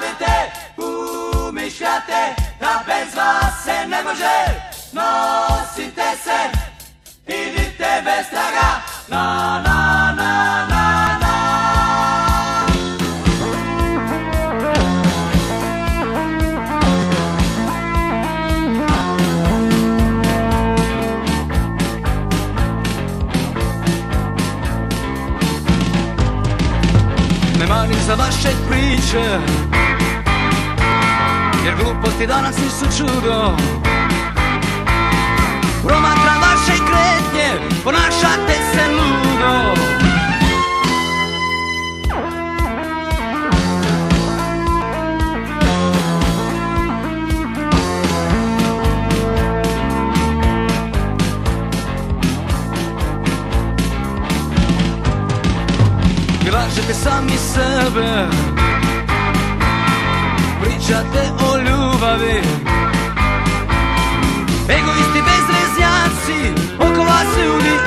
savjete Umišljate da bez vas se ne može. Nosite se, idite bez traga. Na, na, na, na, na. Ne marim za vaše priče Jer gluposti danas nisu čudo. Promatram vaše kretnje Ponašate se ludo. Vi lažete sami sebe. Pričate o ljubavi. Egoisti bezreznjaci Oko vas ljudi umiru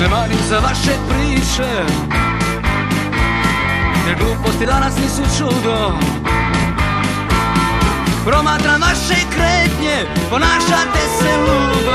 Ne marim za vaše priče Jer gluposti danas nisu čudo. Promatram vaše kretnje Ponašate se ludo